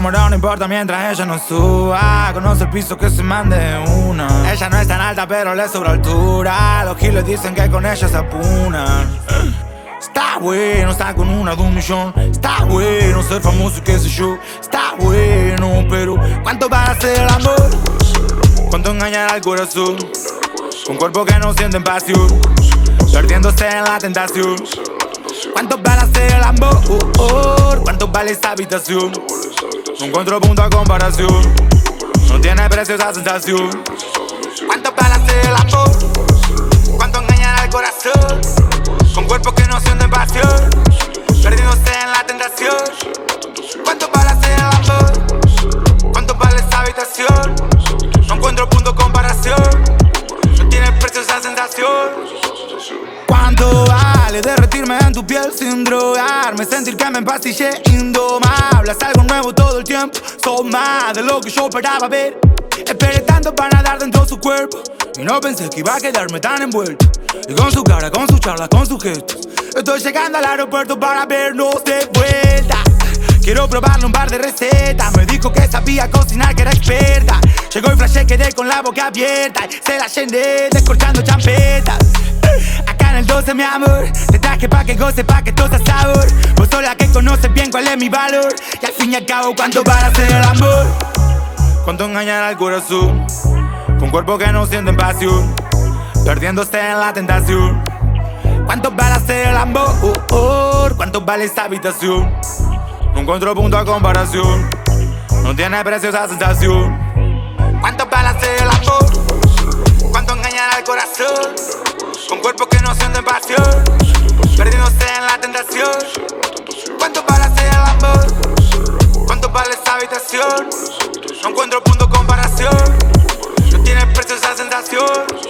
número no importa mientras ella no suba. Conoce el piso que se mande una. Ella no es tan alta, pero le sobra altura. Los kilos dicen que con ella se apunan. Está bueno estar con una de un millón. Está bueno ser famoso y qué sé yo. Está bueno, pero ¿cuánto para hacer el amor? ¿Cuánto engañar al corazón? Con cuerpo que no sienten pasión. Perdiéndose en la tentación. ¿Cuánto vale hacer el amor? ¿Cuánto vale esta habitación? No encuentro punto a comparación. No tiene precio esa sensación. Esa sensación. ¿Cuánto vale derretirme en tu piel sin drogarme? Sentir que me empastillé indomable. Haz algo nuevo todo el tiempo. Soy más de lo que yo esperaba ver. Esperé tanto para nadar dentro de su cuerpo. Y no pensé que iba a quedarme tan envuelto. Y con su cara, con su charla, con sus gestos. Estoy llegando al aeropuerto para vernos de vuelta. Quiero probarle un par de recetas. Me dijo que sabía cocinar, que era experta. Llegó y flashé, quedé con la boca abierta. Y se la llené, descorchando champetas. Acá en el 12, mi amor, te traje pa' que goce, pa' que tosa sabor. Vos sola que conoces bien cuál es mi valor. Y al fin y al cabo, ¿cuánto para hacer el amor? ¿Cuánto engañar al corazón? Con cuerpo que no sienten pasión. Perdiéndose en la tentación. ¿Cuánto vale hacer el amor? ¿Cuánto vale esta habitación? encuentro punto a comparación. No tiene precio esa sensación. ¿Cuánto balance el amor? ¿Cuánto engañar al corazón? Con cuerpos que no sienten pasión. Perdiéndose en la tentación. ¿Cuánto balance el amor? ¿Cuánto vale esa habitación? No encuentro punto de comparación. No tiene precio esa sensación.